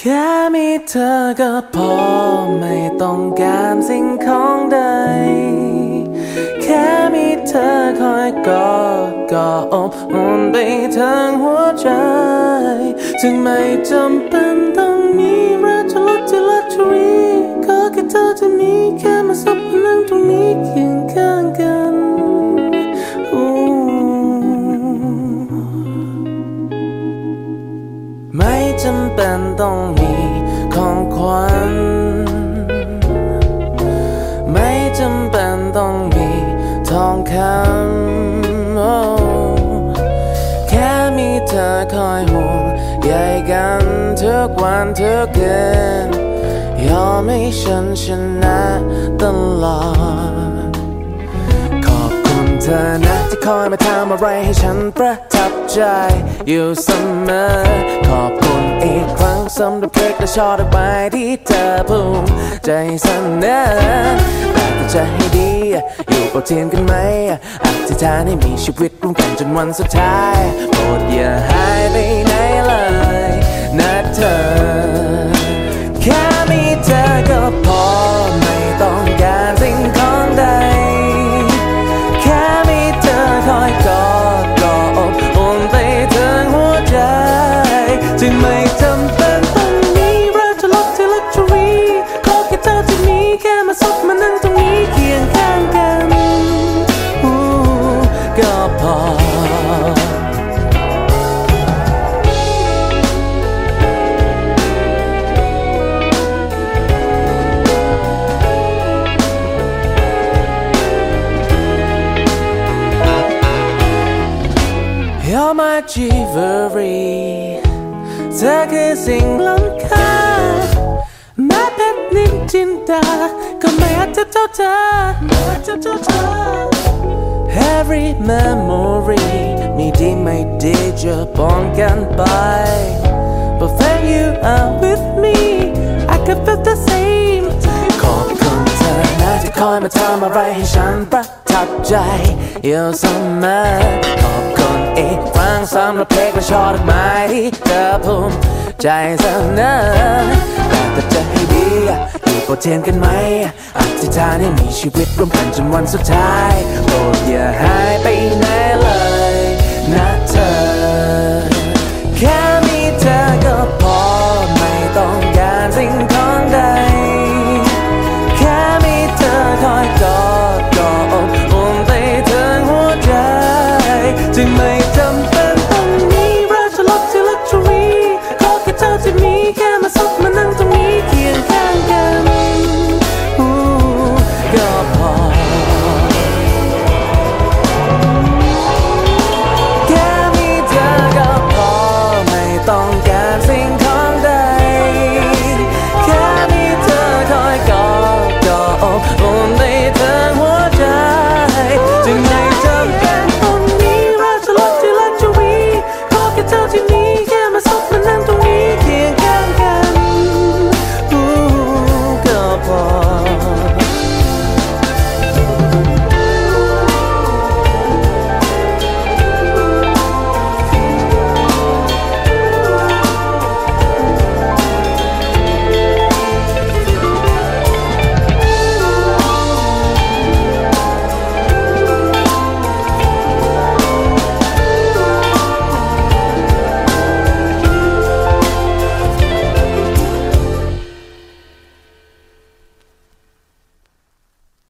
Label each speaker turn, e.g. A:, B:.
A: แค่มีเธอก็พอไม่ต้องการสิ่งของใด แค่มีเธอคอยกอดก็อบอุ่นไปทั้งหัวใจ จึงไม่จำเป็น มีของขวัญ ไม่จำเป็นต้องมีทองคำโอ้แค่มีเธอคอยห่วงใยกันทุกวันทุกคืนยอมให้ฉันชนะตลอด ขอบคุณเธอนะที่คอยมาทำอะไรให้ฉันประทับใจอยู่เสมอขอบ สำหรับเค้กและช่อดอกไปที่เธอภูมิใจเสนอแต่ถ้าจะให้ดี อยู่เป่าเทียนกันไหมอธิษฐานให้มีชีวิตร่วมกันจนวันสุดท้ายโปรดอย่าหายไป You're my jewelry เธอคือสิ่งล้ำค่าแม้เพชรนินจินดาก็ไม่อาจจะเท่าเธอไม่อาจจะเท่าเธอ Every memory มีดีไม่ดีจะป้องกันไป But when you are with me I can feel the same ขอบคุณเธอนะที่คอยมาทำอะไรให้ฉันประทับใจอยู่เสมอขอบคุณอีกครั้ง สำหรับเพลงและช่อดอกไม้ที่เธอภูมิใจเสนอแต่จะให้ดีอยู่โปรเทียนกันไหมอธิษฐานให้มีชีวิตร่วมกันจนวันสุดท้ายโปรดอย่าหายไปไหน Oh,